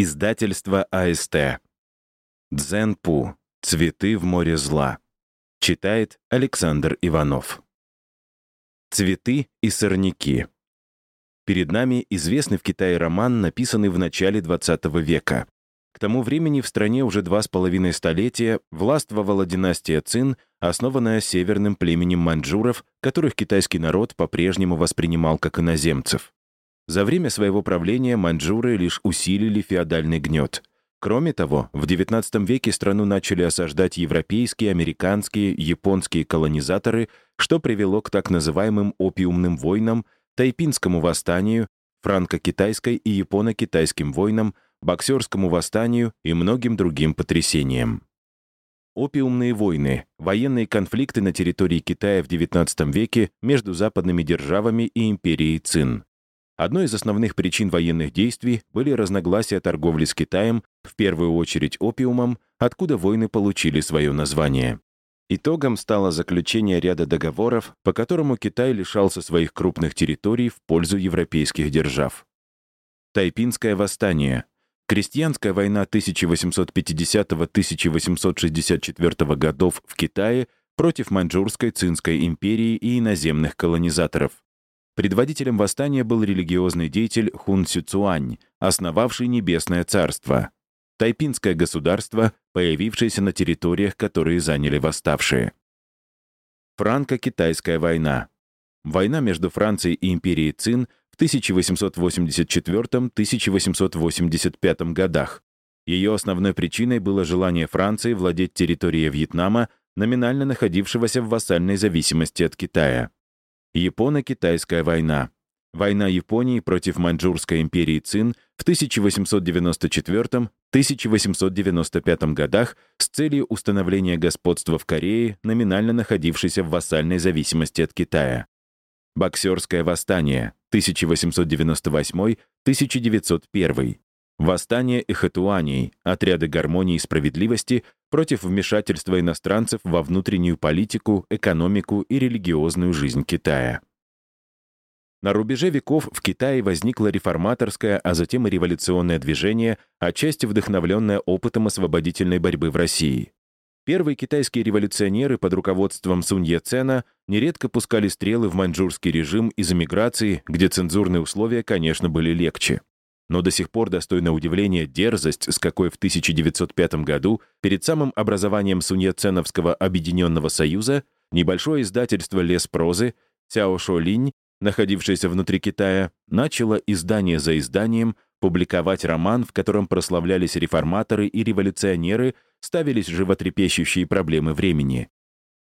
Издательство АСТ. Дзенпу. Цветы в море зла. Читает Александр Иванов. Цветы и сорняки. Перед нами известный в Китае роман, написанный в начале XX века. К тому времени в стране уже два с половиной столетия властвовала династия Цин, основанная северным племенем маньчжуров, которых китайский народ по-прежнему воспринимал как иноземцев. За время своего правления маньчжуры лишь усилили феодальный гнет. Кроме того, в XIX веке страну начали осаждать европейские, американские, японские колонизаторы, что привело к так называемым опиумным войнам, тайпинскому восстанию, франко-китайской и японо-китайским войнам, боксерскому восстанию и многим другим потрясениям. Опиумные войны — военные конфликты на территории Китая в XIX веке между западными державами и империей Цин. Одной из основных причин военных действий были разногласия торговли с Китаем, в первую очередь опиумом, откуда войны получили свое название. Итогом стало заключение ряда договоров, по которому Китай лишался своих крупных территорий в пользу европейских держав. Тайпинское восстание. Крестьянская война 1850-1864 годов в Китае против Маньчжурской Цинской империи и иноземных колонизаторов. Предводителем восстания был религиозный деятель Хун Сюцуань, основавший Небесное Царство, тайпинское государство, появившееся на территориях, которые заняли восставшие. Франко-китайская война. Война между Францией и империей Цин в 1884-1885 годах. Ее основной причиной было желание Франции владеть территорией Вьетнама, номинально находившегося в вассальной зависимости от Китая. Японо-Китайская война. Война Японии против Маньчжурской империи Цин в 1894-1895 годах с целью установления господства в Корее, номинально находившейся в вассальной зависимости от Китая. Боксерское восстание 1898-1901. Восстание Эхатуаней, отряды гармонии и справедливости против вмешательства иностранцев во внутреннюю политику, экономику и религиозную жизнь Китая. На рубеже веков в Китае возникло реформаторское, а затем и революционное движение, отчасти вдохновленное опытом освободительной борьбы в России. Первые китайские революционеры под руководством Сунь Яцена нередко пускали стрелы в маньчжурский режим из эмиграции, где цензурные условия, конечно, были легче но до сих пор достойна удивления дерзость, с какой в 1905 году, перед самым образованием Суньяценовского Объединенного Союза, небольшое издательство «Лес прозы» Цяо Шолинь, находившееся внутри Китая, начало издание за изданием публиковать роман, в котором прославлялись реформаторы и революционеры, ставились животрепещущие проблемы времени.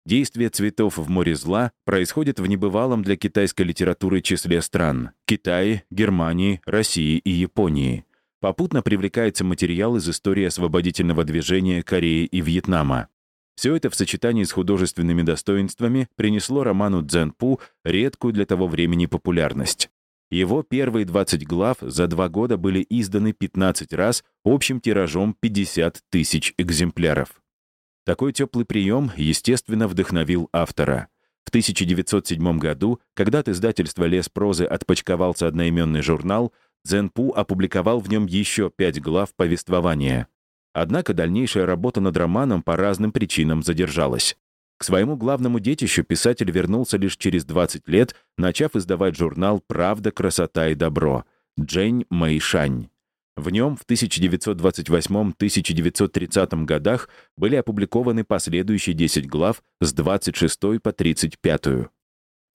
Действие цветов в море зла происходит в небывалом для китайской литературы числе стран — Китае, Германии, России и Японии. Попутно привлекается материал из истории освободительного движения Кореи и Вьетнама. Все это в сочетании с художественными достоинствами принесло роману Цзэнпу редкую для того времени популярность. Его первые 20 глав за два года были изданы 15 раз общим тиражом 50 тысяч экземпляров. Такой теплый прием, естественно, вдохновил автора. В 1907 году, когда от издательства «Лес прозы» отпочковался одноименный журнал, Цзэнпу опубликовал в нем еще пять глав повествования. Однако дальнейшая работа над романом по разным причинам задержалась. К своему главному детищу писатель вернулся лишь через 20 лет, начав издавать журнал «Правда, красота и добро» Джень Мэйшань. В нем в 1928-1930 годах были опубликованы последующие 10 глав с 26 по 35.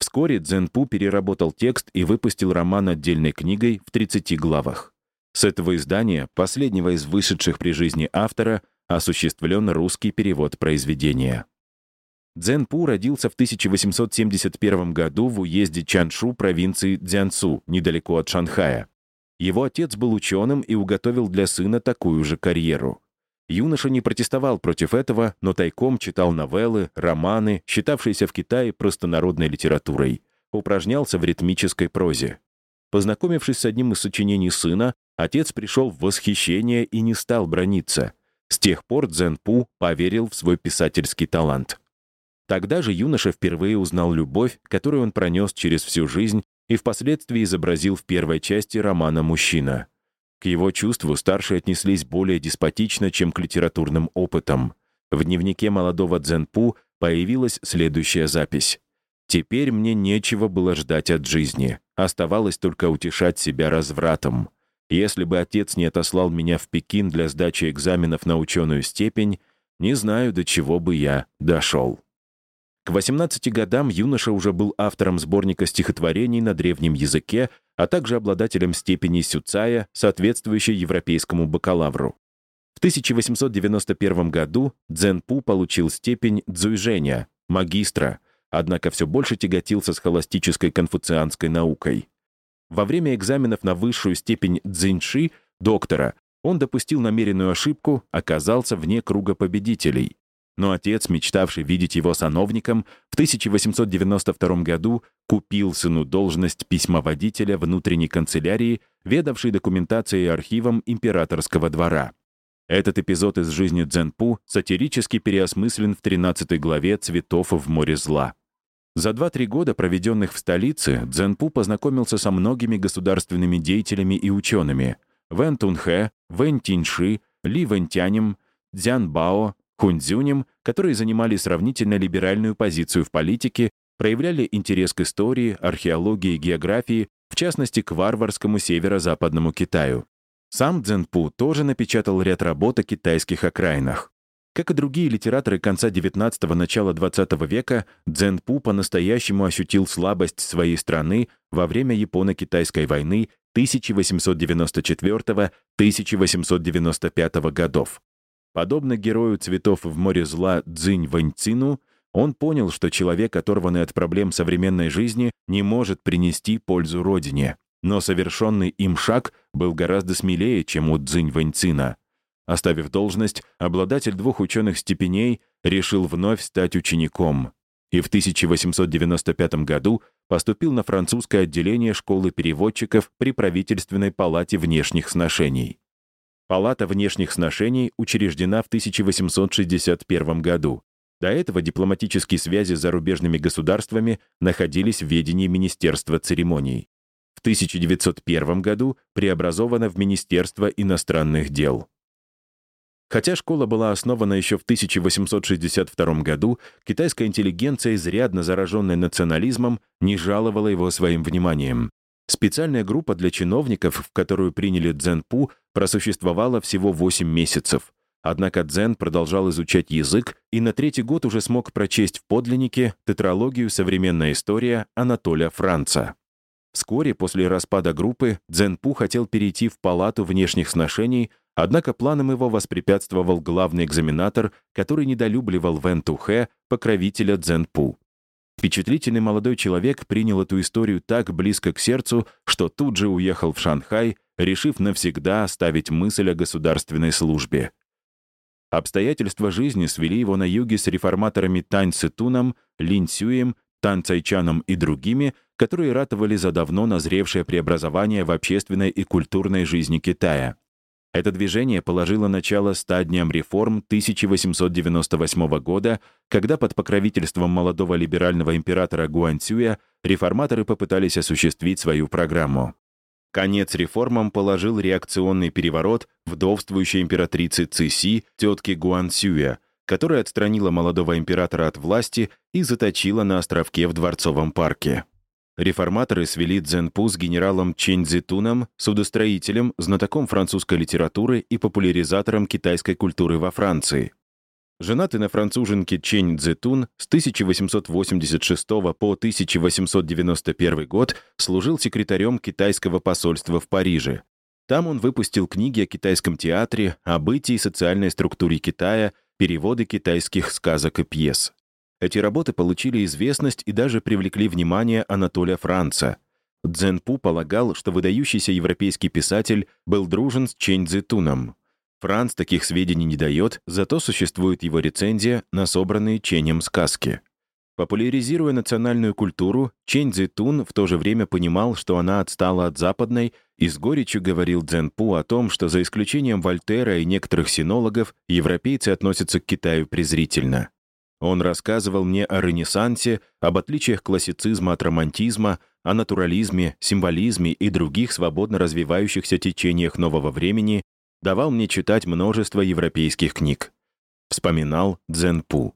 Вскоре Цзэнпу переработал текст и выпустил роман отдельной книгой в 30 главах. С этого издания, последнего из вышедших при жизни автора, осуществлен русский перевод произведения. Цзэнпу родился в 1871 году в уезде Чаншу провинции Цзянцу, недалеко от Шанхая. Его отец был ученым и уготовил для сына такую же карьеру. Юноша не протестовал против этого, но тайком читал новеллы, романы, считавшиеся в Китае простонародной литературой. Упражнялся в ритмической прозе. Познакомившись с одним из сочинений сына, отец пришел в восхищение и не стал брониться. С тех пор Цзэн-Пу поверил в свой писательский талант. Тогда же юноша впервые узнал любовь, которую он пронес через всю жизнь и впоследствии изобразил в первой части романа «Мужчина». К его чувству старшие отнеслись более деспотично, чем к литературным опытам. В дневнике молодого Дзенпу появилась следующая запись. «Теперь мне нечего было ждать от жизни. Оставалось только утешать себя развратом. Если бы отец не отослал меня в Пекин для сдачи экзаменов на ученую степень, не знаю, до чего бы я дошел». К 18 годам юноша уже был автором сборника стихотворений на древнем языке, а также обладателем степени сюцая, соответствующей европейскому бакалавру. В 1891 году Цзэнпу получил степень дзуйжэня, магистра, однако все больше тяготился с холостической конфуцианской наукой. Во время экзаменов на высшую степень дзиньши, доктора, он допустил намеренную ошибку, оказался вне круга победителей но отец, мечтавший видеть его сановником, в 1892 году купил сыну должность письмоводителя внутренней канцелярии, ведавшей документацией и архивом императорского двора. Этот эпизод из жизни Цзэнпу сатирически переосмыслен в 13 главе «Цветов в море зла». За 2-3 года, проведенных в столице, Цзэнпу познакомился со многими государственными деятелями и учеными — Вэн Тунхэ, Вэн Тиньши, Ли Вэнтянем, Цзян Бао, Хунцзюнем, которые занимали сравнительно либеральную позицию в политике, проявляли интерес к истории, археологии и географии, в частности, к варварскому северо-западному Китаю. Сам Цзэнпу тоже напечатал ряд работ о китайских окраинах. Как и другие литераторы конца XIX – начала XX века, Цзэнпу по-настоящему ощутил слабость своей страны во время Японо-Китайской войны 1894-1895 годов. Подобно герою цветов в море зла Цзинь Ваньцину, он понял, что человек, оторванный от проблем современной жизни, не может принести пользу родине. Но совершенный им шаг был гораздо смелее, чем у Цзинь Ваньцина. Оставив должность, обладатель двух ученых степеней решил вновь стать учеником. И в 1895 году поступил на французское отделение школы переводчиков при правительственной палате внешних сношений. Палата внешних сношений учреждена в 1861 году. До этого дипломатические связи с зарубежными государствами находились в ведении Министерства церемоний. В 1901 году преобразована в Министерство иностранных дел. Хотя школа была основана еще в 1862 году, китайская интеллигенция, изрядно зараженная национализмом, не жаловала его своим вниманием. Специальная группа для чиновников, в которую приняли Цзэнпу, просуществовала всего 8 месяцев. Однако Дзен продолжал изучать язык и на третий год уже смог прочесть в подлиннике тетралогию «Современная история» Анатолия Франца. Вскоре после распада группы Дзенпу хотел перейти в палату внешних сношений, однако планам его воспрепятствовал главный экзаменатор, который недолюбливал Вэн Тухэ, покровителя Дзенпу. Впечатлительный молодой человек принял эту историю так близко к сердцу, что тут же уехал в Шанхай, решив навсегда оставить мысль о государственной службе. Обстоятельства жизни свели его на юге с реформаторами Тань Цитуном, Лин Цюем, Тан Цайчаном и другими, которые ратовали за давно назревшее преобразование в общественной и культурной жизни Китая. Это движение положило начало стадиям реформ 1898 года, когда под покровительством молодого либерального императора Гуанцюя реформаторы попытались осуществить свою программу. Конец реформам положил реакционный переворот вдовствующей императрицы Циси, тетки Гуанцюя, которая отстранила молодого императора от власти и заточила на островке в Дворцовом парке. Реформаторы свели Цзэнпу с генералом Чэнь Цзитуном, судостроителем, знатоком французской литературы и популяризатором китайской культуры во Франции. Женатый на француженке Чэнь Цзитун с 1886 по 1891 год служил секретарем китайского посольства в Париже. Там он выпустил книги о китайском театре, о бытии и социальной структуре Китая, переводы китайских сказок и пьес. Эти работы получили известность и даже привлекли внимание Анатолия Франца. Цзэнпу полагал, что выдающийся европейский писатель был дружен с Чэнь Цзэтуном. Франц таких сведений не дает, зато существует его рецензия на собранные Ченем сказки. Популяризируя национальную культуру, Чэнь Цзэтун в то же время понимал, что она отстала от западной, и с горечью говорил Цзэнпу о том, что за исключением Вольтера и некоторых синологов, европейцы относятся к Китаю презрительно. Он рассказывал мне о Ренессансе, об отличиях классицизма от романтизма, о натурализме, символизме и других свободно развивающихся течениях нового времени, давал мне читать множество европейских книг. Вспоминал Дзенпу.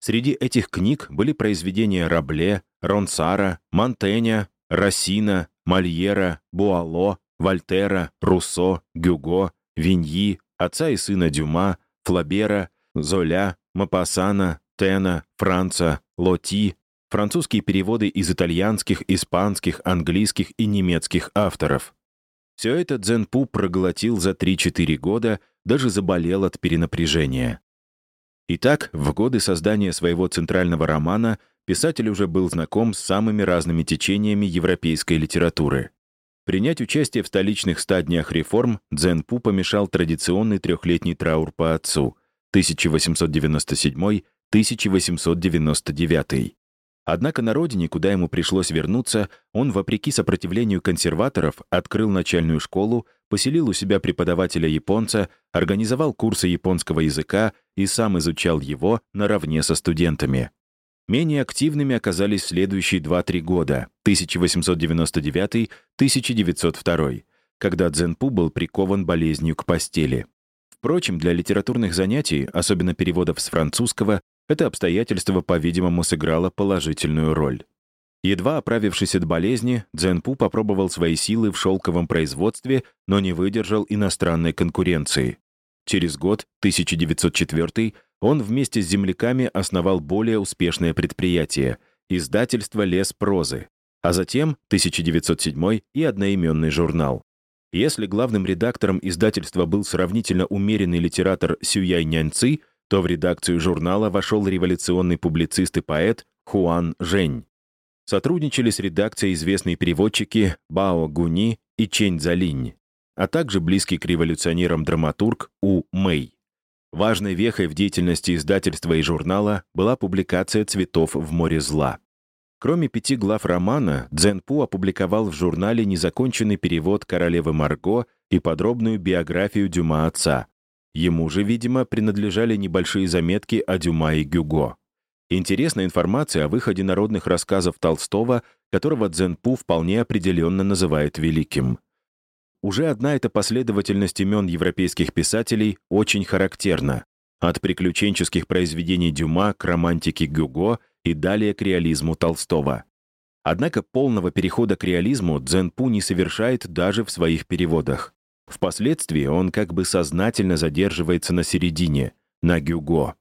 Среди этих книг были произведения Рабле, Ронсара, Монтэня, Рассина, Мольера, Буало, Вольтера, Руссо, Гюго, Виньи, отца и сына Дюма, Флабера, Золя, Мапассана, Тена, Франца, Лоти, французские переводы из итальянских, испанских, английских и немецких авторов. Все это Дзенпу проглотил за 3-4 года, даже заболел от перенапряжения. Итак, в годы создания своего центрального романа писатель уже был знаком с самыми разными течениями европейской литературы. Принять участие в столичных стадиях реформ Дзенпу помешал традиционный трехлетний траур по отцу 1897-1899. Однако на родине, куда ему пришлось вернуться, он, вопреки сопротивлению консерваторов, открыл начальную школу, поселил у себя преподавателя-японца, организовал курсы японского языка и сам изучал его наравне со студентами. Менее активными оказались следующие 2-3 года, 1899-1902, когда Дзенпу был прикован болезнью к постели. Впрочем, для литературных занятий, особенно переводов с французского, это обстоятельство, по-видимому, сыграло положительную роль. Едва оправившись от болезни, Дзенпу попробовал свои силы в шелковом производстве, но не выдержал иностранной конкуренции. Через год, 1904 он вместе с земляками основал более успешное предприятие — издательство «Лес прозы», а затем 1907 и одноименный журнал. Если главным редактором издательства был сравнительно умеренный литератор Сюяй Няньци, то в редакцию журнала вошел революционный публицист и поэт Хуан Жень. Сотрудничали с редакцией известные переводчики Бао Гуни и Чень Залинь, а также близкий к революционерам драматург У Мэй. Важной вехой в деятельности издательства и журнала была публикация «Цветов в море зла». Кроме пяти глав романа, Дзенпу опубликовал в журнале незаконченный перевод «Королевы Марго» и подробную биографию Дюма отца, Ему же, видимо, принадлежали небольшие заметки о Дюма и Гюго. Интересная информация о выходе народных рассказов Толстого, которого Цзэнпу вполне определенно называет великим. Уже одна эта последовательность имен европейских писателей очень характерна. От приключенческих произведений Дюма к романтике Гюго и далее к реализму Толстого. Однако полного перехода к реализму Цзэнпу не совершает даже в своих переводах. Впоследствии он как бы сознательно задерживается на середине, на Гюго.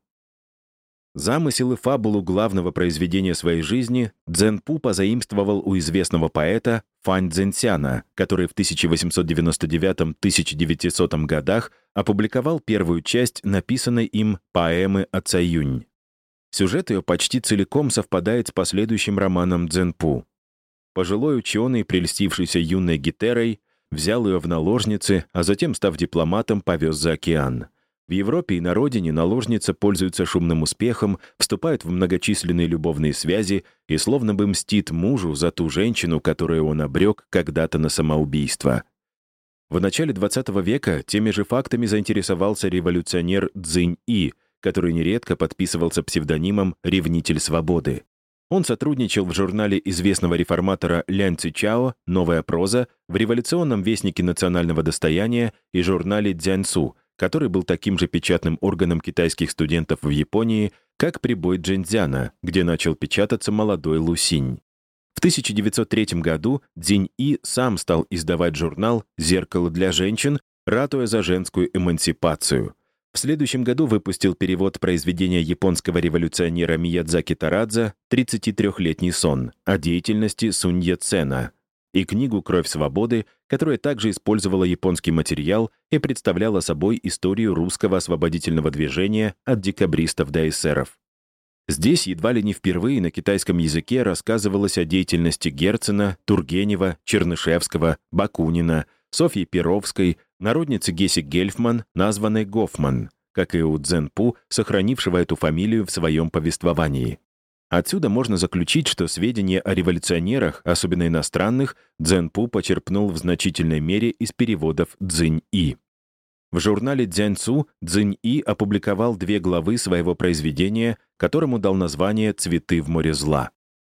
Замысел и фабулу главного произведения своей жизни Цзэнпу позаимствовал у известного поэта Фань Цзэнсяна, который в 1899-1900 годах опубликовал первую часть написанной им поэмы о Цаюнь. Сюжет ее почти целиком совпадает с последующим романом Цзэнпу. Пожилой ученый, прельстившийся юной гитерой, взял ее в наложницы, а затем, став дипломатом, повез за океан. В Европе и на родине наложница пользуется шумным успехом, вступает в многочисленные любовные связи и словно бы мстит мужу за ту женщину, которую он обрек когда-то на самоубийство. В начале XX века теми же фактами заинтересовался революционер Цзинь И, который нередко подписывался псевдонимом «Ревнитель свободы». Он сотрудничал в журнале известного реформатора Лян Цичао «Новая проза», в революционном вестнике национального достояния и журнале «Дзяньсу», который был таким же печатным органом китайских студентов в Японии, как прибой Джэньцзяна, где начал печататься молодой Лусинь. В 1903 году Цзинь И сам стал издавать журнал «Зеркало для женщин», ратуя за женскую эмансипацию — в следующем году выпустил перевод произведения японского революционера Миядзаки Тарадзе «33-летний сон» о деятельности Сунья Цена и книгу «Кровь свободы», которая также использовала японский материал и представляла собой историю русского освободительного движения от декабристов до эсеров. Здесь едва ли не впервые на китайском языке рассказывалось о деятельности Герцена, Тургенева, Чернышевского, Бакунина, Софьи Перовской, народницы Геси Гельфман, названной Гофман, как и у Цзэнпу, сохранившего эту фамилию в своем повествовании. Отсюда можно заключить, что сведения о революционерах, особенно иностранных, Цзэнпу почерпнул в значительной мере из переводов Цзинь-И. В журнале Дзяньцу Цзинь-И опубликовал две главы своего произведения, которому дал название «Цветы в море зла».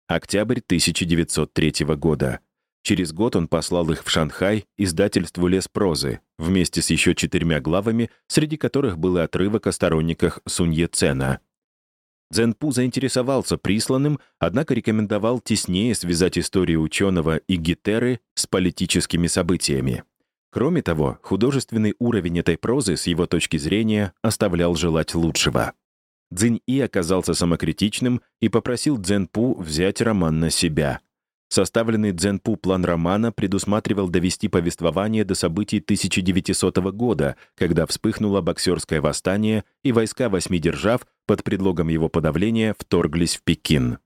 Октябрь 1903 года. Через год он послал их в Шанхай издательству «Лес прозы» вместе с еще четырьмя главами, среди которых был и отрывок о сторонниках Сунье Цена. Цзэнпу заинтересовался присланным, однако рекомендовал теснее связать историю ученого и Гитеры с политическими событиями. Кроме того, художественный уровень этой прозы с его точки зрения оставлял желать лучшего. Цзинь-И оказался самокритичным и попросил Цзэнпу взять роман на себя. Составленный Цзэнпу план романа предусматривал довести повествование до событий 1900 года, когда вспыхнуло боксерское восстание, и войска восьми держав под предлогом его подавления вторглись в Пекин.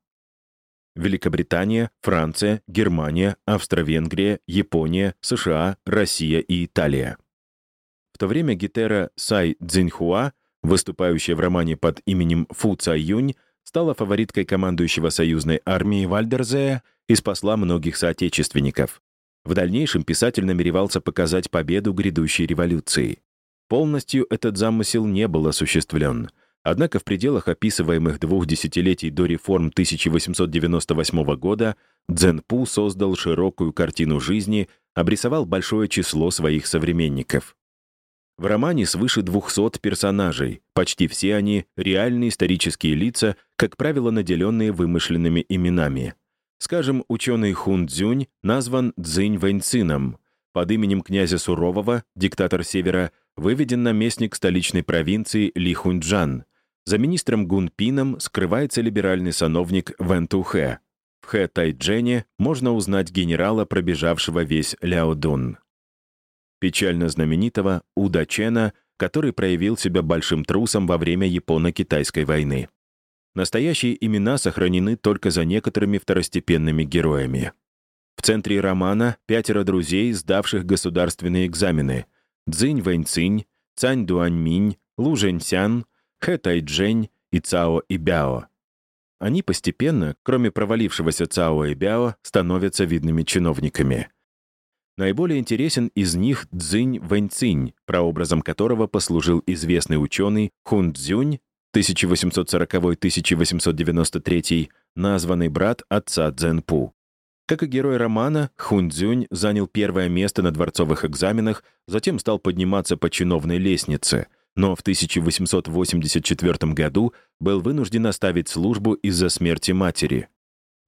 Великобритания, Франция, Германия, Австро-Венгрия, Япония, США, Россия и Италия. В то время Гетера Сай Цзиньхуа выступающая в романе под именем Фу Цай Юнь, стала фавориткой командующего союзной армией Вальдерзея и спасла многих соотечественников. В дальнейшем писатель намеревался показать победу грядущей революции. Полностью этот замысел не был осуществлен. Однако в пределах описываемых двух десятилетий до реформ 1898 года Цзэнпу создал широкую картину жизни, обрисовал большое число своих современников. В романе свыше 200 персонажей, почти все они — реальные исторические лица, как правило, наделенные вымышленными именами. Скажем, ученый Хун Цзюнь назван Цзинь Вэньцином. Под именем князя Сурового, диктатор Севера, выведен наместник столичной провинции Ли Хуньчжан. За министром Гун Пином скрывается либеральный сановник Вэн Тухэ. В Хэ Тайджене можно узнать генерала, пробежавшего весь Ляодун печально знаменитого Уда Чена, который проявил себя большим трусом во время Японо-Китайской войны. Настоящие имена сохранены только за некоторыми второстепенными героями. В центре романа пятеро друзей, сдавших государственные экзамены. Цзинь Вэньцинь, Цань Дуаньминь, Лу Жэньсян, Хэ Тайчжэнь и Цао Ибяо. Они постепенно, кроме провалившегося Цао Ибяо, становятся видными чиновниками — Наиболее интересен из них Цзинь Вэньцинь, прообразом которого послужил известный ученый Хун Цзюнь 1840-1893, названный брат отца Цзэнпу. Как и герой романа, Хун Цзюнь занял первое место на дворцовых экзаменах, затем стал подниматься по чиновной лестнице, но в 1884 году был вынужден оставить службу из-за смерти матери.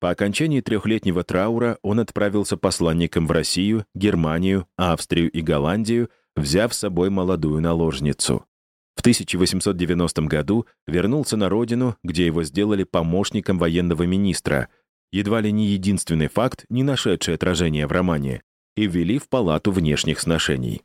По окончании трехлетнего траура он отправился посланником в Россию, Германию, Австрию и Голландию, взяв с собой молодую наложницу. В 1890 году вернулся на родину, где его сделали помощником военного министра, едва ли не единственный факт, не нашедший отражения в романе, и ввели в палату внешних сношений.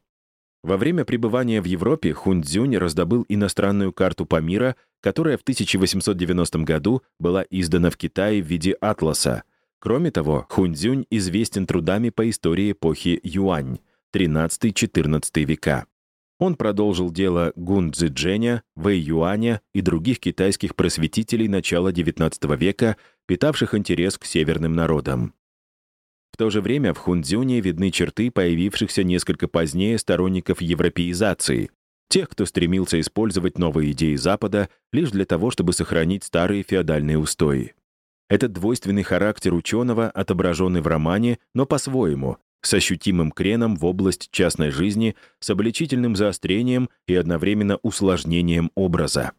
Во время пребывания в Европе Хунцзюнь раздобыл иностранную карту Памира, которая в 1890 году была издана в Китае в виде атласа. Кроме того, Хунцзюнь известен трудами по истории эпохи Юань, 13-14 века. Он продолжил дело Гун Цзэджэня, Вэй Юаня и других китайских просветителей начала XIX века, питавших интерес к северным народам. В то же время в Хунцзюне видны черты появившихся несколько позднее сторонников европеизации, тех, кто стремился использовать новые идеи Запада лишь для того, чтобы сохранить старые феодальные устои. Этот двойственный характер ученого отображенный в романе, но по-своему, с ощутимым креном в область частной жизни, с обличительным заострением и одновременно усложнением образа.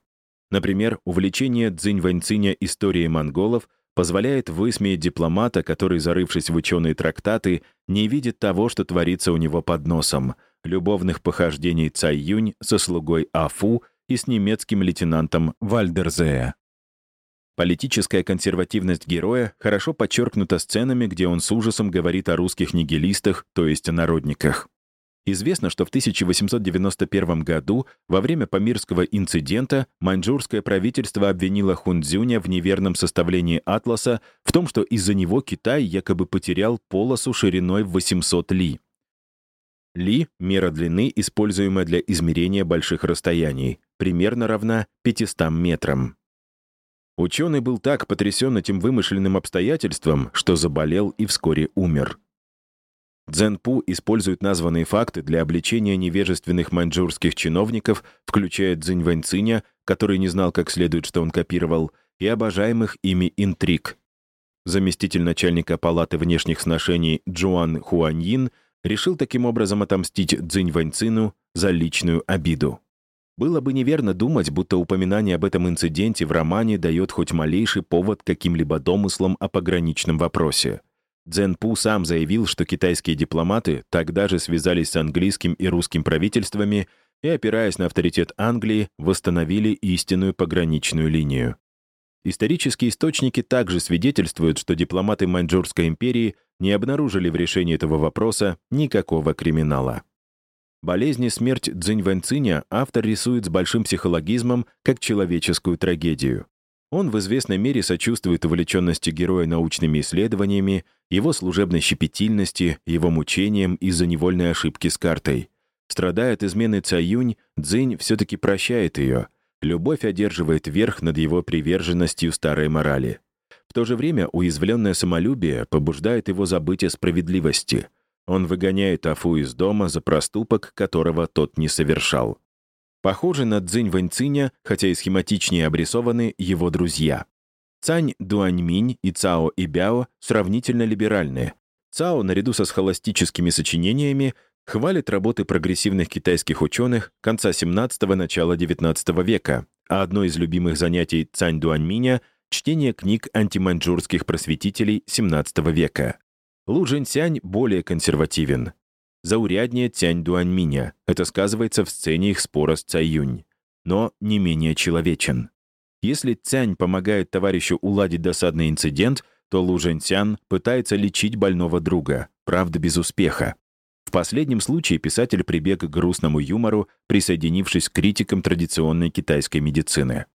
Например, увлечение Цзинь-Ваньциня историей монголов позволяет высмеять дипломата, который, зарывшись в ученые трактаты, не видит того, что творится у него под носом, любовных похождений Цай Юнь со слугой Афу и с немецким лейтенантом Вальдерзея. Политическая консервативность героя хорошо подчеркнута сценами, где он с ужасом говорит о русских нигилистах, то есть о народниках. Известно, что в 1891 году во время Памирского инцидента маньчжурское правительство обвинило Хунцзюня в неверном составлении атласа в том, что из-за него Китай якобы потерял полосу шириной в 800 ли. Ли — мера длины, используемая для измерения больших расстояний, примерно равна 500 метрам. Ученый был так потрясен этим вымышленным обстоятельством, что заболел и вскоре умер. Цзэнпу использует названные факты для обличения невежественных маньчжурских чиновников, включая Цзинь Вэньциня, который не знал как следует, что он копировал, и обожаемых ими интриг. заместитель начальника палаты внешних сношений Джоан Хуаньин, решил таким образом отомстить Цзинь за личную обиду. Было бы неверно думать, будто упоминание об этом инциденте в романе дает хоть малейший повод каким-либо домыслам о пограничном вопросе. Цзэн Пу сам заявил, что китайские дипломаты тогда же связались с английским и русским правительствами и, опираясь на авторитет Англии, восстановили истинную пограничную линию. Исторические источники также свидетельствуют, что дипломаты Маньчжурской империи не обнаружили в решении этого вопроса никакого криминала. Болезнь и смерть Цзинь Вэньциня автор рисует с большим психологизмом как человеческую трагедию. Он в известной мере сочувствует увлеченности героя научными исследованиями, его служебной щепетильности, его мучениям из-за невольной ошибки с картой. Страдая от измены Цаюнь, Цзинь все-таки прощает ее. Любовь одерживает верх над его приверженностью старой морали. В то же время уязвленное самолюбие побуждает его забыть о справедливости. Он выгоняет Афу из дома за проступок, которого тот не совершал. Похожи на Цзинь Вэньциня, хотя и схематичнее обрисованы его друзья. Цань Дуаньминь и Цао и Бяо сравнительно либеральные. Цао, наряду со схоластическими сочинениями, хвалит работы прогрессивных китайских ученых конца 17-го, начала 19 века, а одно из любимых занятий Цань Дуаньминя — чтение книг антиманьчжурских просветителей 17 века. Лу Жэньсянь более консервативен зауряднее Тянь Дуаньминя. Это сказывается в сцене их спора с Цаюнь. Но не менее человечен. Если Цянь помогает товарищу уладить досадный инцидент, то Лу Жэньсян пытается лечить больного друга, правда без успеха. В последнем случае писатель прибег к грустному юмору, присоединившись к критикам традиционной китайской медицины.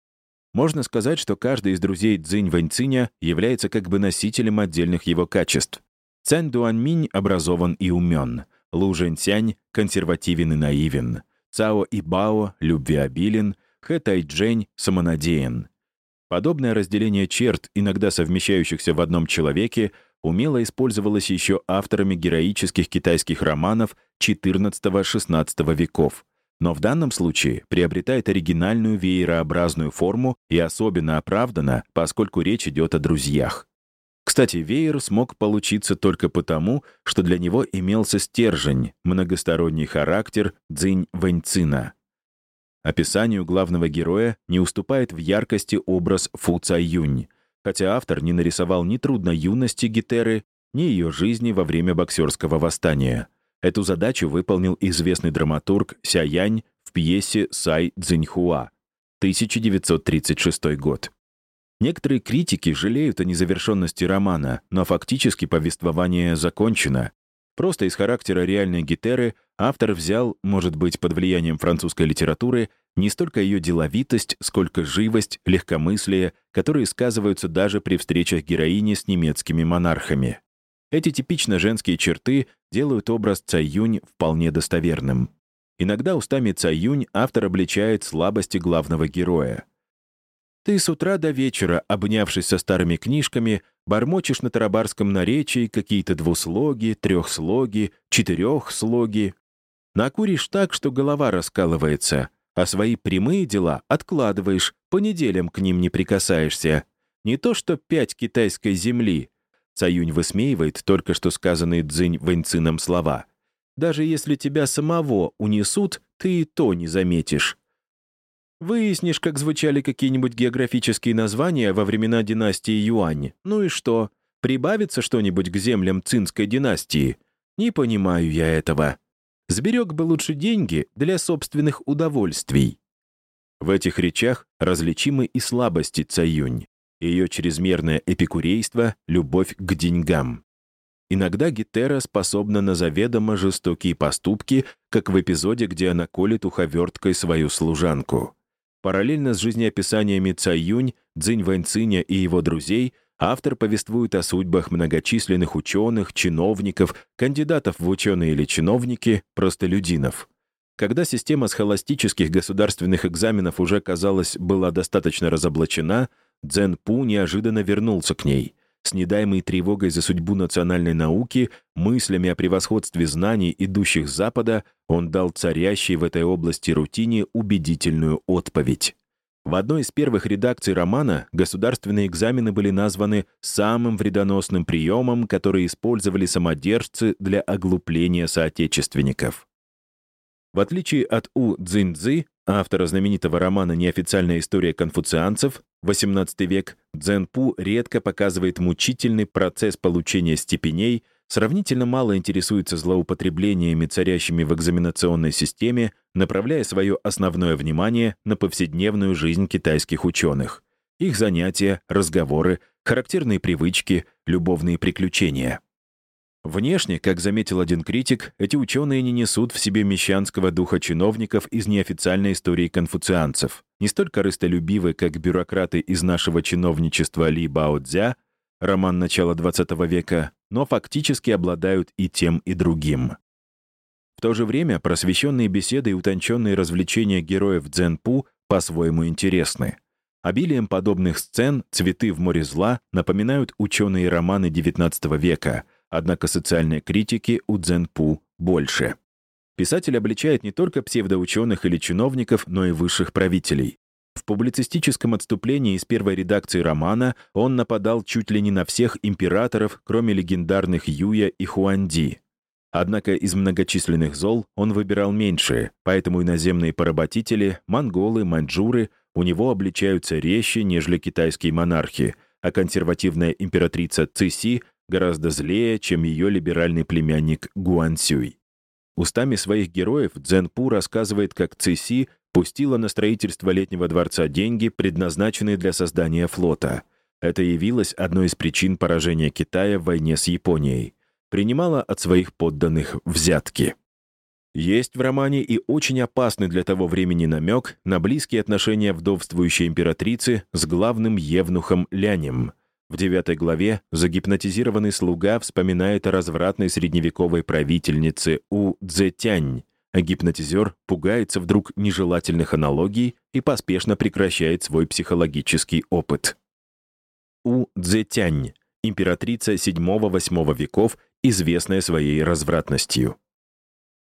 Можно сказать, что каждый из друзей Цзинь Вэньциня является как бы носителем отдельных его качеств. Цянь Дуаньминь образован и умен — Лу Жэньсянь консервативен и наивен, Цао и Бао любвеобилен, Хэ Тайчжэнь самонадеян. Подобное разделение черт, иногда совмещающихся в одном человеке, умело использовалось еще авторами героических китайских романов XIV-XVI веков, но в данном случае приобретает оригинальную веерообразную форму и особенно оправдана, поскольку речь идет о друзьях. Кстати, веер смог получиться только потому, что для него имелся стержень, многосторонний характер Цзинь Вэньцина. Описанию главного героя не уступает в яркости образ Фу Цаюнь, хотя автор не нарисовал ни трудной юности Гетеры, ни ее жизни во время боксерского восстания. Эту задачу выполнил известный драматург Ся Янь в пьесе «Сай Цзиньхуа» 1936 год. Некоторые критики жалеют о незавершенности романа, но фактически повествование закончено. Просто из характера реальной Гетеры автор взял, может быть, под влиянием французской литературы, не столько ее деловитость, сколько живость, легкомыслие, которые сказываются даже при встречах героини с немецкими монархами. Эти типично женские черты делают образ Цаюнь вполне достоверным. Иногда устами Цаюнь автор обличает слабости главного героя. Ты с утра до вечера, обнявшись со старыми книжками, бормочешь на тарабарском наречии какие-то двуслоги, трехслоги, четырехслоги. Накуришь так, что голова раскалывается, а свои прямые дела откладываешь, по неделям к ним не прикасаешься. Не то что пять китайской земли. Цаюнь высмеивает только что сказанные Цзинь Вэньцином слова. Даже если тебя самого унесут, ты и то не заметишь. Выяснишь, как звучали какие-нибудь географические названия во времена династии Юань. Ну и что? Прибавится что-нибудь к землям Цинской династии? Не понимаю я этого. Сберег бы лучше деньги для собственных удовольствий. В этих речах различимы и слабости Цаюнь, ее чрезмерное эпикурейство, любовь к деньгам. Иногда Гетера способна на заведомо жестокие поступки, как в эпизоде, где она колет уховерткой свою служанку. Параллельно с жизнеописаниями Цай Юнь, Цзинь Вэньциня и его друзей, автор повествует о судьбах многочисленных ученых, чиновников, кандидатов в ученые или чиновники, простолюдинов. Когда система схоластических государственных экзаменов уже, казалось, была достаточно разоблачена, Цзэн Пу неожиданно вернулся к ней — с недаемой тревогой за судьбу национальной науки, мыслями о превосходстве знаний, идущих с Запада, он дал царящей в этой области рутине убедительную отповедь. В одной из первых редакций романа государственные экзамены были названы самым вредоносным приемом, который использовали самодержцы для оглупления соотечественников. В отличие от У Цзиньцзы, автора знаменитого романа «Неофициальная история конфуцианцев», XVIII век, Цзэнпу редко показывает мучительный процесс получения степеней – сравнительно мало интересуется злоупотреблениями, царящими в экзаменационной системе, направляя свое основное внимание на повседневную жизнь китайских ученых. Их занятия, разговоры, характерные привычки, любовные приключения. Внешне, как заметил один критик, эти ученые не несут в себе мещанского духа чиновников из неофициальной истории конфуцианцев. Не столь корыстолюбивы, как бюрократы из нашего чиновничества Ли Бао Цзя, роман начала XX века, но фактически обладают и тем, и другим. В то же время просвещенные беседы и утонченные развлечения героев Дзенпу по-своему интересны. Обилием подобных сцен «Цветы в море зла» напоминают ученые романы XIX века, однако социальной критики у Дзенпу больше. Писатель обличает не только псевдоученых или чиновников, но и высших правителей. В публицистическом отступлении из первой редакции романа он нападал чуть ли не на всех императоров, кроме легендарных Юя и Хуанди. Однако из многочисленных зол он выбирал меньшие, поэтому иноземные поработители, монголы, маньчжуры у него обличаются резче, нежели китайские монархи, а консервативная императрица Циси гораздо злее, чем ее либеральный племянник Гуансюй. Устами своих героев Цзэнпу рассказывает, как Циси пустила на строительство летнего дворца деньги, предназначенные для создания флота. Это явилось одной из причин поражения Китая в войне с Японией. Принимала от своих подданных взятки. Есть в романе и очень опасный для того времени намек на близкие отношения вдовствующей императрицы с главным евнухом Лянем. В девятой главе загипнотизированный слуга вспоминает о развратной средневековой правительнице У Цзэтянь, а гипнотизер пугается вдруг нежелательных аналогий и поспешно прекращает свой психологический опыт. У Цзэтянь, императрица VII-VIII веков, известная своей развратностью.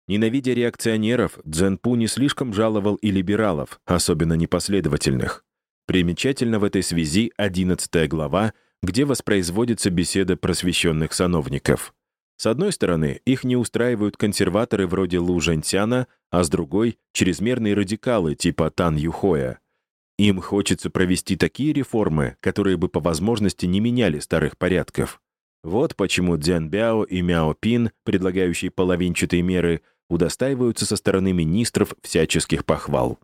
Ненавидя реакционеров, Цзэнпу не слишком жаловал и либералов, особенно непоследовательных. Примечательно в этой связи 11 глава, где воспроизводится беседа просвещенных сановников. С одной стороны, их не устраивают консерваторы вроде Лу Жэньцяна, а с другой — чрезмерные радикалы типа Тан Юхоя. Им хочется провести такие реформы, которые бы по возможности не меняли старых порядков. Вот почему Дзян Бяо и Мяо Пин, предлагающие половинчатые меры, удостаиваются со стороны министров всяческих похвал.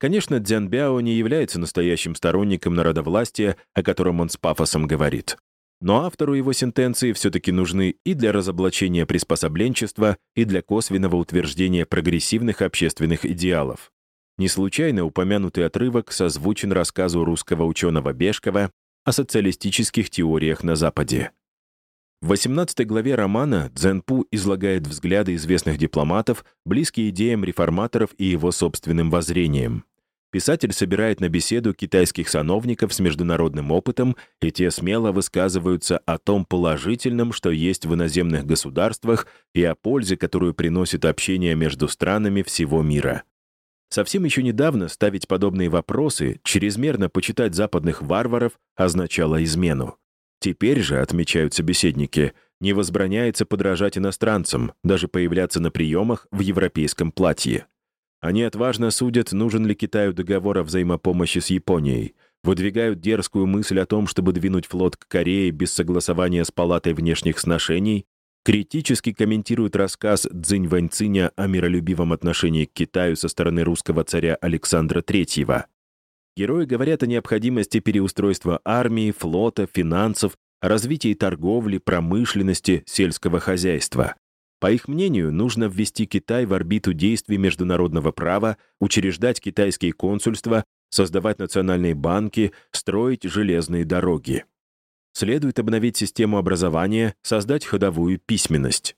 Конечно, Дзян Бяо не является настоящим сторонником народовластия, о котором он с пафосом говорит. Но автору его сентенции все-таки нужны и для разоблачения приспособленчества, и для косвенного утверждения прогрессивных общественных идеалов. Не случайно упомянутый отрывок созвучен рассказу русского ученого Бешкова о социалистических теориях на Западе. В 18 главе романа Цзэнпу излагает взгляды известных дипломатов, близкие идеям реформаторов и его собственным воззрениям. Писатель собирает на беседу китайских сановников с международным опытом, и те смело высказываются о том положительном, что есть в иноземных государствах, и о пользе, которую приносит общение между странами всего мира. Совсем еще недавно ставить подобные вопросы, чрезмерно почитать западных варваров, означало измену. Теперь же, отмечают собеседники, не возбраняется подражать иностранцам, даже появляться на приемах в европейском платье. Они отважно судят, нужен ли Китаю договор о взаимопомощи с Японией, выдвигают дерзкую мысль о том, чтобы двинуть флот к Корее без согласования с Палатой внешних сношений, критически комментируют рассказ Цзинь Ваньциня о миролюбивом отношении к Китаю со стороны русского царя Александра III. Герои говорят о необходимости переустройства армии, флота, финансов, о развитии торговли, промышленности, сельского хозяйства. По их мнению, нужно ввести Китай в орбиту действий международного права, учреждать китайские консульства, создавать национальные банки, строить железные дороги. Следует обновить систему образования, создать ходовую письменность.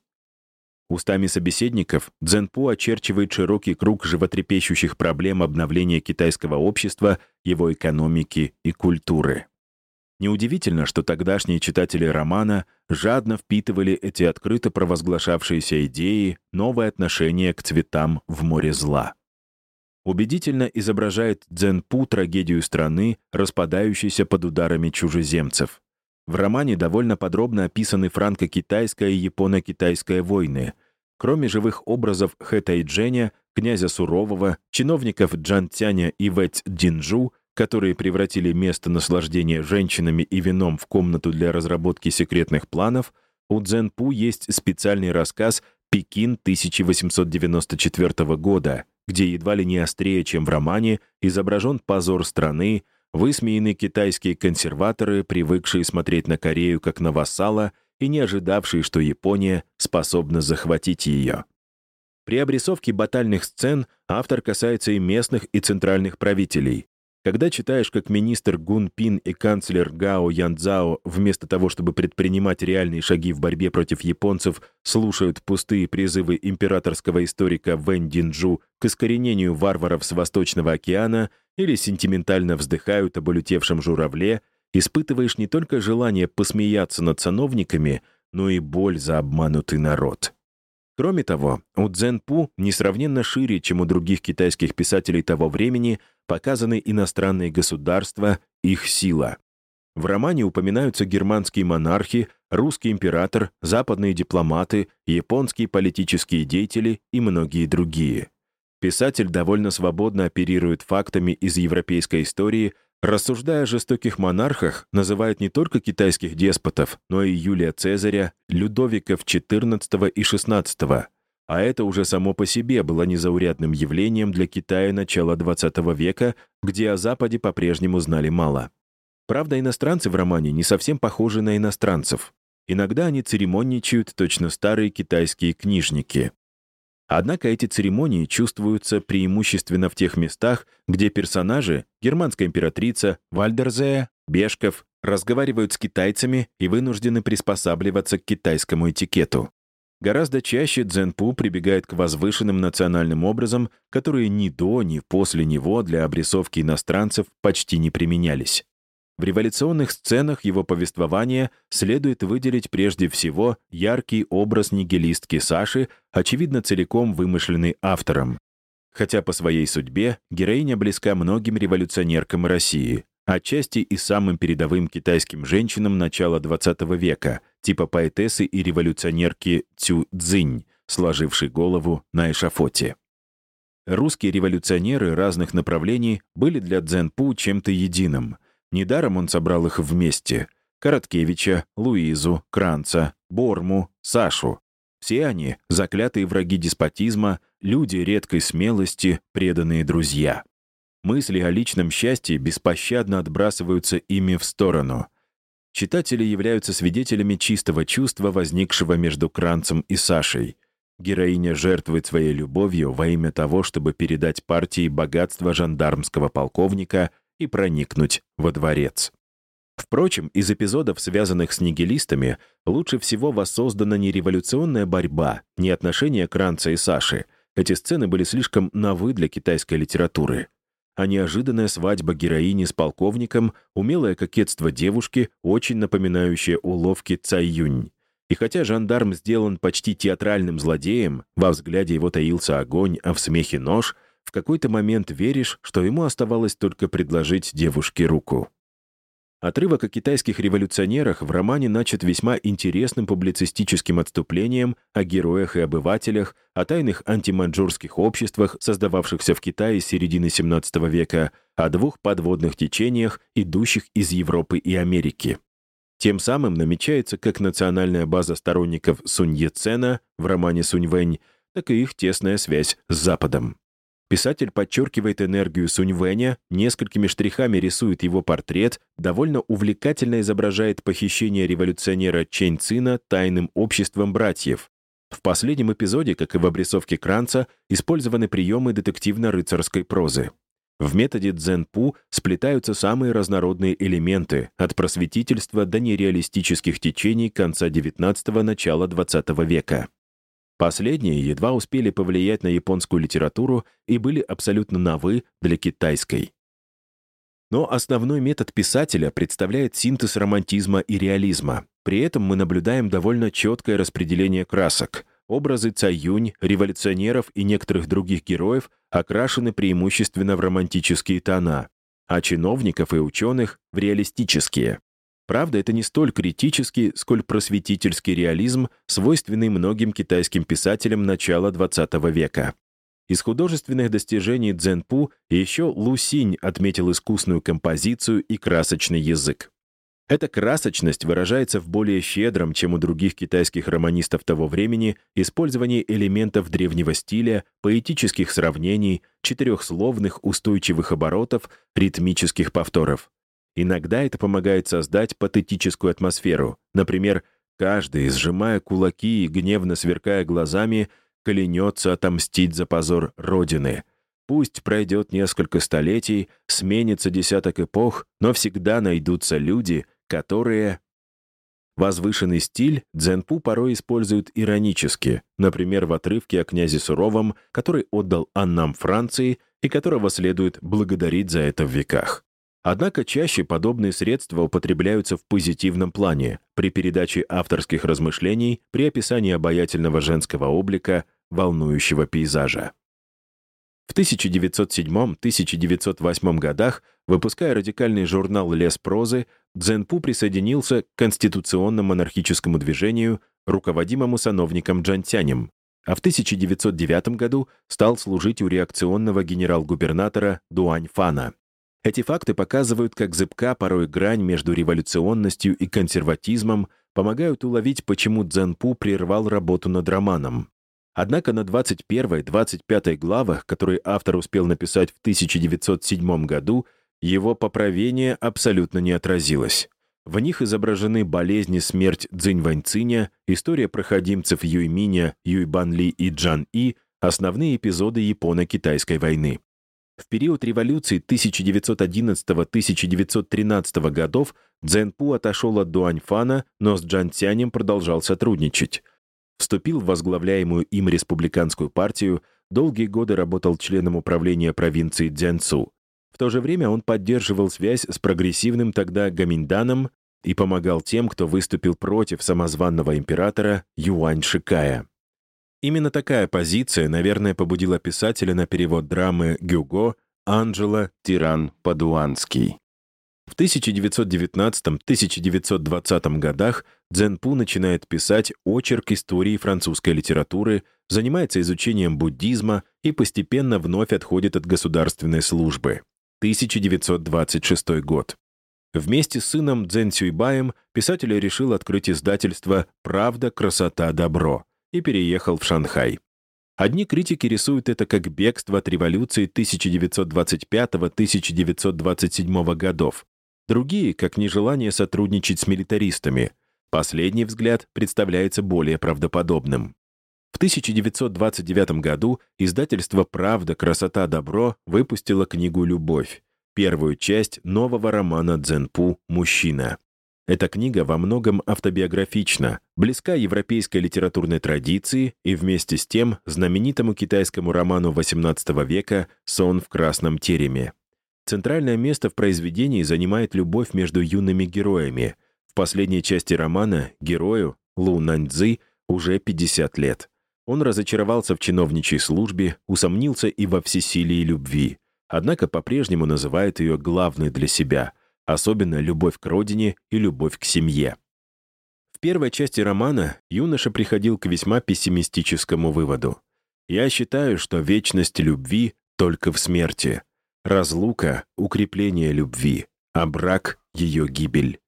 Устами собеседников Цзэнпу очерчивает широкий круг животрепещущих проблем обновления китайского общества, его экономики и культуры. Неудивительно, что тогдашние читатели романа жадно впитывали эти открыто провозглашавшиеся идеи, новое отношение к цветам в море зла. убедительно изображает Дзенпу трагедию страны, распадающейся под ударами чужеземцев. В романе довольно подробно описаны франко-китайская и японо-китайская войны. Кроме живых образов Хэ Тайджэня, князя Сурового, чиновников Джан Тяня и Вэць Динджу, которые превратили место наслаждения женщинами и вином в комнату для разработки секретных планов, у Цзэнпу есть специальный рассказ «Пекин 1894 года», где едва ли не острее, чем в романе, изображен позор страны, высмеяны китайские консерваторы, привыкшие смотреть на Корею как на вассала и не ожидавшие, что Япония способна захватить ее. При обрисовке батальных сцен автор касается и местных, и центральных правителей. Когда читаешь, как министр Гун Пин и канцлер Гао Янцзао вместо того, чтобы предпринимать реальные шаги в борьбе против японцев, слушают пустые призывы императорского историка Вэнь Динджу к искоренению варваров с Восточного океана или сентиментально вздыхают об улетевшем журавле, испытываешь не только желание посмеяться над сановниками, но и боль за обманутый народ. Кроме того, у Цзэнпу несравненно шире, чем у других китайских писателей того времени, показаны иностранные государства, их сила. В романе упоминаются германские монархи, русский император, западные дипломаты, японские политические деятели и многие другие. Писатель довольно свободно оперирует фактами из европейской истории, Рассуждая о жестоких монархах, называет не только китайских деспотов, но и Юлия Цезаря, Людовиков XIV и XVI, а это уже само по себе было незаурядным явлением для Китая начала XX века, где о Западе по-прежнему знали мало. Правда, иностранцы в романе не совсем похожи на иностранцев. Иногда они церемонничают точно старые китайские книжники. Однако эти церемонии чувствуются преимущественно в тех местах, где персонажи, германская императрица, Вальдерзея, Бешков, разговаривают с китайцами и вынуждены приспосабливаться к китайскому этикету. Гораздо чаще Цзэнпу прибегает к возвышенным национальным образам, которые ни до, ни после него для обрисовки иностранцев почти не применялись. В революционных сценах его повествования следует выделить прежде всего яркий образ нигилистки Саши, очевидно целиком вымышленный автором. Хотя по своей судьбе героиня близка многим революционеркам России, отчасти и самым передовым китайским женщинам начала XX века, типа поэтессы и революционерки Цю Цзинь, сложившей голову на эшафоте. Русские революционеры разных направлений были для Цзэнпу чем-то единым — Недаром он собрал их вместе. Короткевича, Луизу, Кранца, Борму, Сашу. Все они — заклятые враги деспотизма, люди редкой смелости, преданные друзья. Мысли о личном счастье беспощадно отбрасываются ими в сторону. Читатели являются свидетелями чистого чувства, возникшего между Кранцем и Сашей. Героиня жертвует своей любовью во имя того, чтобы передать партии богатство жандармского полковника — и проникнуть во дворец. Впрочем, из эпизодов, связанных с нигилистами, лучше всего воссоздана не революционная борьба, не отношения Кранца и Саши. Эти сцены были слишком новы для китайской литературы. А неожиданная свадьба героини с полковником, умелое кокетство девушки, очень напоминающее уловки Цай Юнь. И хотя жандарм сделан почти театральным злодеем, во взгляде его таился огонь, а в смехе нож — в какой-то момент веришь, что ему оставалось только предложить девушке руку. Отрывок о китайских революционерах в романе начат весьма интересным публицистическим отступлением о героях и обывателях, о тайных антиманьчжурских обществах, создававшихся в Китае с середины XVII века, о двух подводных течениях, идущих из Европы и Америки. Тем самым намечается как национальная база сторонников Сунь Яцена в романе Сунь-Вэнь, так и их тесная связь с Западом. Писатель подчеркивает энергию Суньвэня, несколькими штрихами рисует его портрет, довольно увлекательно изображает похищение революционера Чэнь Цина тайным обществом братьев. В последнем эпизоде, как и в обрисовке Кранца, использованы приемы детективно-рыцарской прозы. В методе дзен-пу сплетаются самые разнородные элементы, от просветительства до нереалистических течений конца XIX – начала XX века. Последние едва успели повлиять на японскую литературу и были абсолютно новы для китайской. Но основной метод писателя представляет синтез романтизма и реализма. При этом мы наблюдаем довольно четкое распределение красок. Образы Цаюнь, революционеров и некоторых других героев окрашены преимущественно в романтические тона, а чиновников и ученых — в реалистические. Правда, это не столь критический, сколь просветительский реализм, свойственный многим китайским писателям начала XX века. Из художественных достижений Цзэнпу еще Лу Синь отметил искусную композицию и красочный язык. Эта красочность выражается в более щедром, чем у других китайских романистов того времени, использовании элементов древнего стиля, поэтических сравнений, четырехсловных устойчивых оборотов, ритмических повторов. Иногда это помогает создать патетическую атмосферу. Например, каждый, сжимая кулаки и гневно сверкая глазами, клянется отомстить за позор Родины. Пусть пройдет несколько столетий, сменится десяток эпох, но всегда найдутся люди, которые... Возвышенный стиль Дзенпу порой используют иронически, например, в отрывке о князе Суровом, который отдал Аннам Франции и которого следует благодарить за это в веках. Однако чаще подобные средства употребляются в позитивном плане, при передаче авторских размышлений, при описании обаятельного женского облика, волнующего пейзажа. В 1907-1908 годах, выпуская радикальный журнал «Лес прозы», Цзэнпу присоединился к конституционно-монархическому движению, руководимому сановником Джантянем, а в 1909 году стал служить у реакционного генерал-губернатора Дуаньфана. Эти факты показывают, как зыбка порой грань между революционностью и консерватизмом, помогают уловить, почему Цзэнпу прервал работу над романом. Однако на 21-25 главах, которые автор успел написать в 1907 году, его поправение абсолютно не отразилось. В них изображены болезни смерть Цзинь Ваньциня, история проходимцев Юйминя, Юйбан Ли и Джан И, основные эпизоды Японо-Китайской войны. В период революции 1911-1913 годов Цзэнпу отошел от Дуаньфана, но с Джан Цянем продолжал сотрудничать. Вступил в возглавляемую им республиканскую партию, долгие годы работал членом управления провинции Дзянцу. В то же время он поддерживал связь с прогрессивным тогда Гаминданом и помогал тем, кто выступил против самозванного императора Юань Шикая. Именно такая позиция, наверное, побудила писателя на перевод драмы «Гюго» Анджела Тиран Падуанский. В 1919-1920 годах Цзэнпу начинает писать очерк истории французской литературы, занимается изучением буддизма и постепенно вновь отходит от государственной службы. 1926 год. Вместе с сыном Цзэн Сюйбаем писатель решил открыть издательство «Правда, красота, добро», и переехал в Шанхай. Одни критики рисуют это как бегство от революции 1925-1927 годов, другие — как нежелание сотрудничать с милитаристами. Последний взгляд представляется более правдоподобным. В 1929 году издательство «Правда, красота, добро» выпустило книгу «Любовь», первую часть нового романа Дзенпу «Мужчина». Эта книга во многом автобиографична, близка европейской литературной традиции и вместе с тем знаменитому китайскому роману XVIII века «Сон в красном тереме». Центральное место в произведении занимает любовь между юными героями. В последней части романа герою, Лу Наньцзы, уже 50 лет. Он разочаровался в чиновничьей службе, усомнился и во всесилии любви, однако по-прежнему называет ее главной для себя — особенно любовь к родине и любовь к семье. В первой части романа юноша приходил к весьма пессимистическому выводу. «Я считаю, что вечность любви только в смерти. Разлука — укрепление любви, а брак — ее гибель».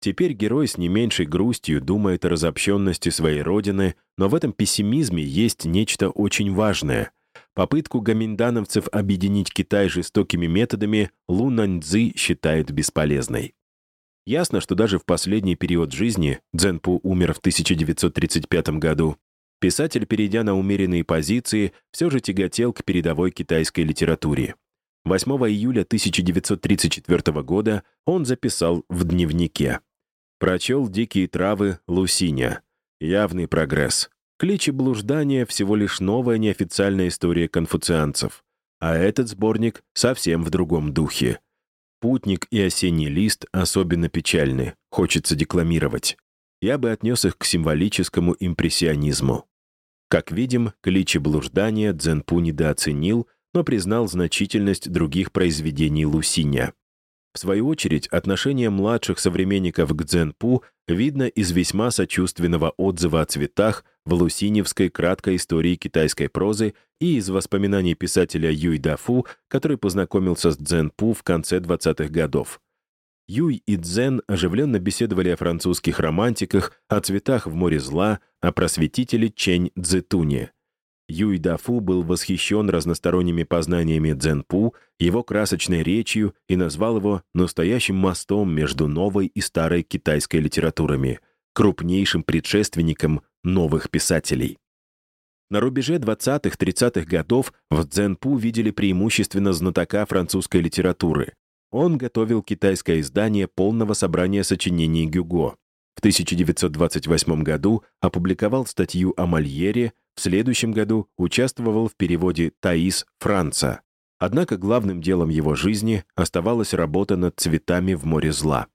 Теперь герой с не меньшей грустью думает о разобщенности своей родины, но в этом пессимизме есть нечто очень важное — Попытку гаминдановцев объединить Китай жестокими методами Лу Наньцзы считает бесполезной. Ясно, что даже в последний период жизни, Цзэнпу умер в 1935 году, писатель, перейдя на умеренные позиции, все же тяготел к передовой китайской литературе. 8 июля 1934 года он записал в дневнике. «Прочел «Дикие травы» Лусиня. Явный прогресс. Клич и блуждание — всего лишь новая неофициальная история конфуцианцев. А этот сборник совсем в другом духе. «Путник» и «Осенний лист» особенно печальны, хочется декламировать. Я бы отнес их к символическому импрессионизму. Как видим, кличи блуждания Цзэнпу недооценил, но признал значительность других произведений Лусиня. В свою очередь, отношение младших современников к Цзэнпу видно из весьма сочувственного отзыва о цветах в Лусиневской краткой истории китайской прозы и из воспоминаний писателя Юй Дафу, который познакомился с Цзэнпу в конце 20-х годов. Юй и Цзэн оживленно беседовали о французских романтиках, о цветах в море зла, о просветителе Чэнь Цзэтуне. Юй Дафу был восхищен разносторонними познаниями Цзэнпу, его красочной речью и назвал его настоящим мостом между новой и старой китайской литературами, крупнейшим предшественником новых писателей. На рубеже 20-30-х годов в Цзэнпу видели преимущественно знатока французской литературы. Он готовил китайское издание полного собрания сочинений Гюго. В 1928 году опубликовал статью о Мольере, в следующем году участвовал в переводе «Таис Франца». Однако главным делом его жизни оставалась работа над «Цветами в море зла».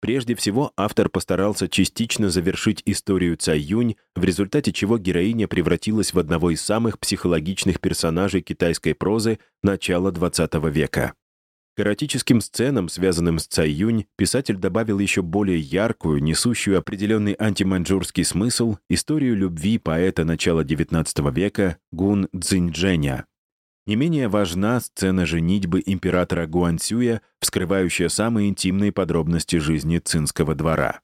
Прежде всего, автор постарался частично завершить историю Цай Юнь, в результате чего героиня превратилась в одного из самых психологичных персонажей китайской прозы начала XX века. К эротическим сценам, связанным с Цай Юнь, писатель добавил еще более яркую, несущую определенный антиманьчжурский смысл, историю любви поэта начала XIX века Гун Цзиньчжэня. Не менее важна сцена женитьбы императора Гуанцюя, вскрывающая самые интимные подробности жизни цинского двора.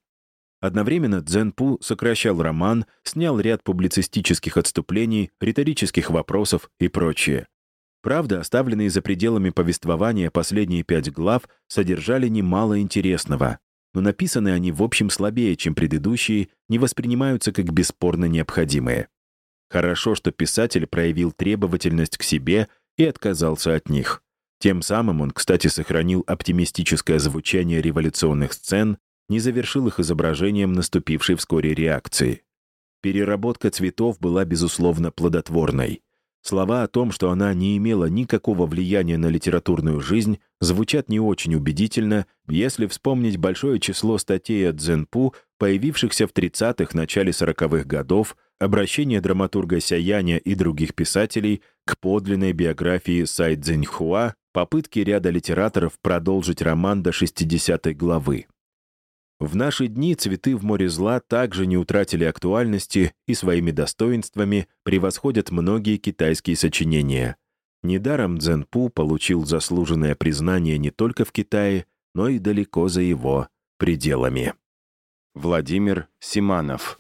Одновременно Цзэнпу сокращал роман, снял ряд публицистических отступлений, риторических вопросов и прочее. Правда, оставленные за пределами повествования последние пять глав содержали немало интересного, но написаны они в общем слабее, чем предыдущие, не воспринимаются как бесспорно необходимые. Хорошо, что писатель проявил требовательность к себе и отказался от них. Тем самым он, кстати, сохранил оптимистическое звучание революционных сцен, не завершил их изображением наступившей вскоре реакции. Переработка цветов была, безусловно, плодотворной. Слова о том, что она не имела никакого влияния на литературную жизнь, звучат не очень убедительно, если вспомнить большое число статей от Цзэнпу, появившихся в 30-х, начале 40-х годов, обращение драматурга Сяяня и других писателей к подлинной биографии Сай Цзиньхуа, попытки ряда литераторов продолжить роман до 60-й главы. В наши дни «Цветы в море зла» также не утратили актуальности и своими достоинствами превосходят многие китайские сочинения. Недаром Цзэнпу получил заслуженное признание не только в Китае, но и далеко за его пределами. Владимир Симанов